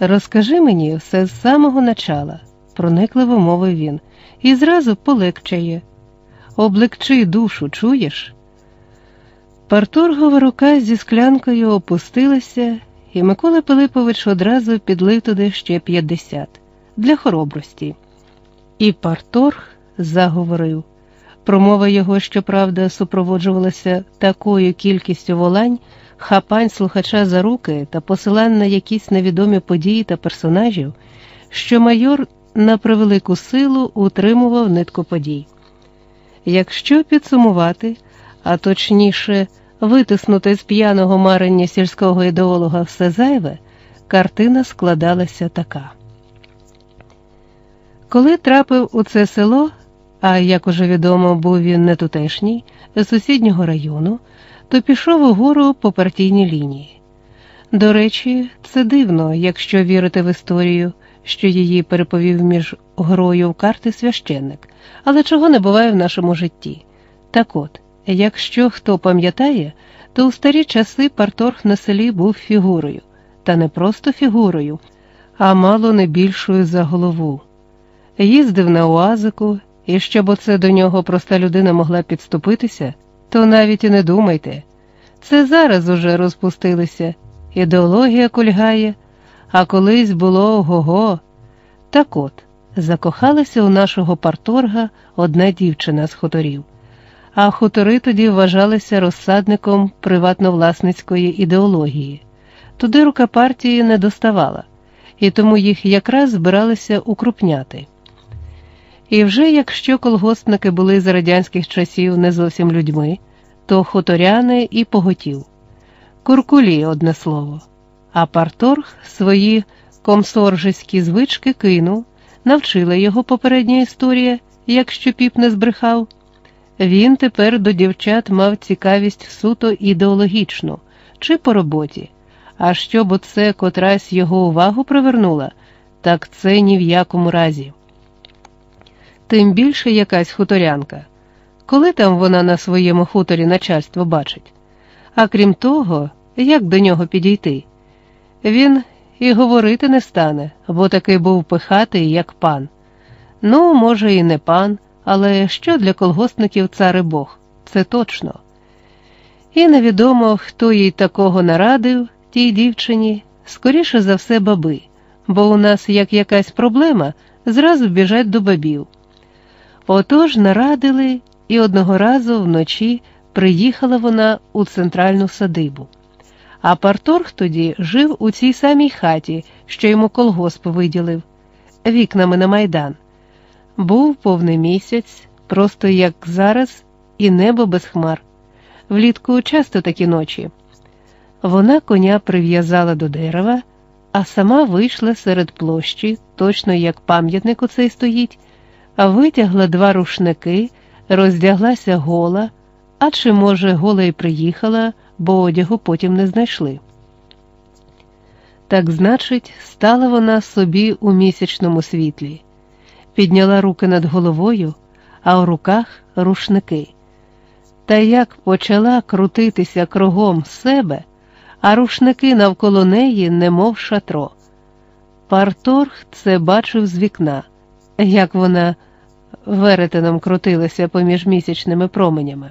Розкажи мені все з самого начала, проникливо мовив він, і зразу полегчає. Облегчи душу, чуєш? Парторгова рука зі склянкою опустилася, і Микола Пилипович одразу підлив туди ще п'ятдесят для хоробрості. І Парторг заговорив. Промова його, щоправда, супроводжувалася такою кількістю волань, хапань слухача за руки та посилань на якісь невідомі події та персонажів, що майор на превелику силу утримував нитку подій. Якщо підсумувати, а точніше, витиснути з п'яного марення сільського ідеолога все зайве, картина складалася така. Коли трапив у це село, а як уже відомо, був він не тутешній, з сусіднього району, то пішов угору по партійній лінії. До речі, це дивно, якщо вірити в історію, що її переповів між грою в карти священник, але чого не буває в нашому житті. Так от, якщо хто пам'ятає, то у старі часи парторг на селі був фігурою, та не просто фігурою, а мало не більшою за голову. Їздив на уазику, і щоб оце до нього проста людина могла підступитися, то навіть і не думайте. Це зараз уже розпустилися, ідеологія кульгає, а колись було ого-го. Так от, закохалася у нашого парторга одна дівчина з хуторів, а хутори тоді вважалися розсадником приватно-власницької ідеології. Туди рука партії не доставала, і тому їх якраз збиралися укрупняти. І вже якщо колгоспники були з радянських часів не зовсім людьми, то хуторяни і поготів. Куркулі, одне слово, а парторг свої комсоржеські звички кинув, навчила його попередня історія, якщо піп не збрехав. Він тепер до дівчат мав цікавість суто ідеологічну чи по роботі, а щоб оце котрась його увагу привернула, так це ні в якому разі тим більше якась хуторянка. Коли там вона на своєму хуторі начальство бачить? А крім того, як до нього підійти? Він і говорити не стане, бо такий був пихатий, як пан. Ну, може, і не пан, але що для колгоспників цари Бог, це точно. І невідомо, хто їй такого нарадив, тій дівчині, скоріше за все, баби, бо у нас як якась проблема, зразу біжать до бабів. Отож нарадили, і одного разу вночі приїхала вона у центральну садибу. А парторг тоді жив у цій самій хаті, що йому колгосп виділив, вікнами на майдан. Був повний місяць, просто як зараз, і небо без хмар. Влітку часто такі ночі. Вона коня прив'язала до дерева, а сама вийшла серед площі, точно як пам'ятник у цей стоїть витягла два рушники, роздяглася гола, а чи, може, гола й приїхала, бо одягу потім не знайшли. Так, значить, стала вона собі у місячному світлі, підняла руки над головою, а у руках рушники. Та як почала крутитися кругом себе, а рушники навколо неї, немов шатро. Парторг це бачив з вікна як вона веретеном крутилася поміж місячними променями,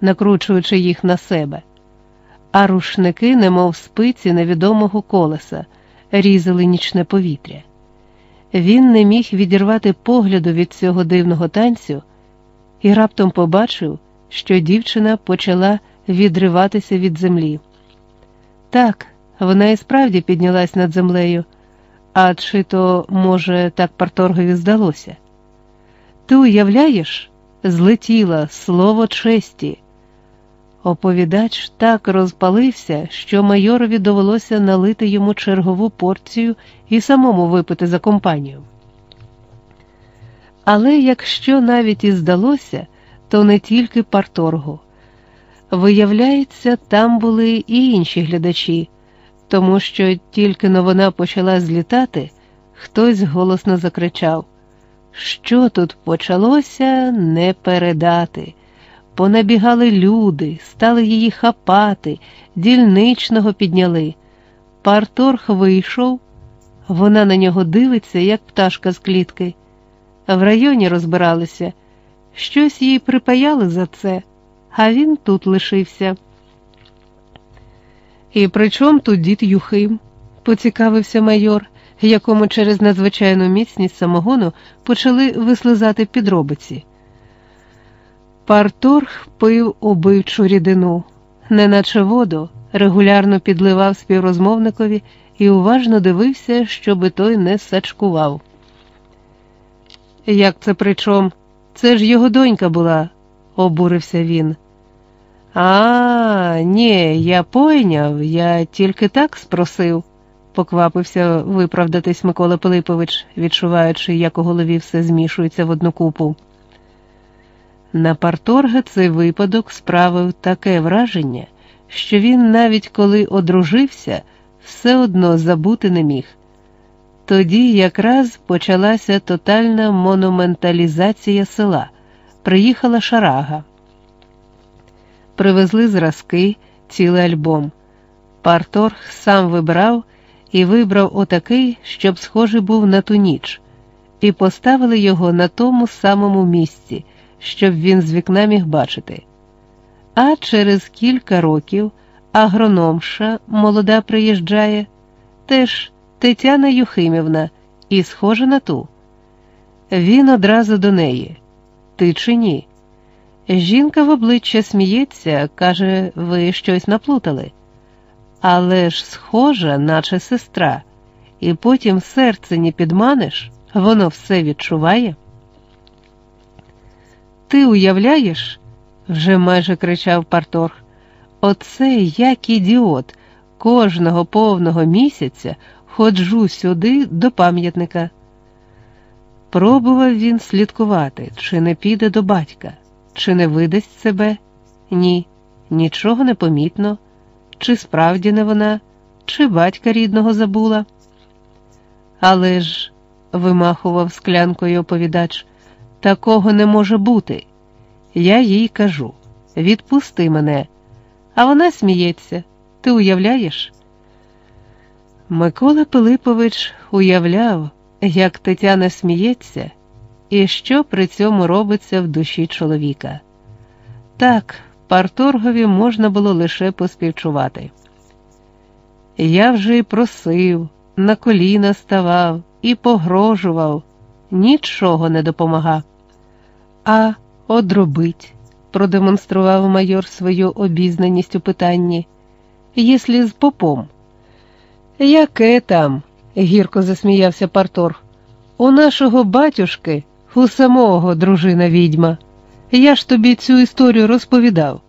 накручуючи їх на себе, а рушники, немов спиці невідомого колеса, різали нічне повітря. Він не міг відірвати погляду від цього дивного танцю і раптом побачив, що дівчина почала відриватися від землі. Так, вона і справді піднялась над землею. А чи то, може, так парторгові здалося? Ти уявляєш, злетіла слово честі. Оповідач так розпалився, що майорові довелося налити йому чергову порцію і самому випити за компанію. Але якщо навіть і здалося, то не тільки парторгу. Виявляється, там були і інші глядачі тому що тільки но вона почала злітати, хтось голосно закричав Що тут почалося не передати. Понабігали люди, стали її хапати, дільничного підняли. Парторг вийшов, Вона на нього дивиться, як пташка з клітки. В районі розбиралися, щось їй припаяли за це, а він тут лишився. І при чому тут дід Юхим? поцікавився майор, якому через надзвичайну міцність самогону почали вислизати підробиці. Парторг пив убивчу рідину, неначе воду, регулярно підливав співрозмовникові і уважно дивився, щоби той не сачкував. Як це при чом? Це ж його донька була, обурився він. А, ні, я пойняв, я тільки так спросив, поквапився виправдатись Микола Пилипович, відчуваючи, як у голові все змішується в одну купу. На парторга цей випадок справив таке враження, що він, навіть коли одружився, все одно забути не міг. Тоді якраз почалася тотальна монументалізація села. Приїхала шарага. Привезли зразки, цілий альбом. Парторг сам вибрав і вибрав отакий, щоб схожий був на ту ніч, і поставили його на тому самому місці, щоб він з вікна міг бачити. А через кілька років агрономша молода приїжджає, теж Тетяна Юхимівна, і схожа на ту. Він одразу до неї. Ти чи ні? Жінка в обличчя сміється, каже, ви щось наплутали. Але ж схожа, наче сестра, і потім серце не підманеш, воно все відчуває. Ти уявляєш? вже майже кричав Парторг. Оце як ідіот, кожного повного місяця ходжу сюди до пам'ятника. Пробував він слідкувати, чи не піде до батька, чи не видасть себе? Ні, нічого не помітно, чи справді не вона, чи батька рідного забула. Але ж, вимахував склянкою оповідач, такого не може бути. Я їй кажу відпусти мене, а вона сміється. Ти уявляєш? Микола Пилипович уявляв, як Тетяна сміється, і що при цьому робиться в душі чоловіка. Так, парторгові можна було лише поспівчувати. Я вже й просив, на коліна ставав і погрожував, нічого не допомагав. А одробить, продемонстрував майор свою обізнаність у питанні, єслі з попом. Яке там? гірко засміявся Парторг. У нашого батюшки, у самого дружина відьма. Я ж тобі цю історію розповідав.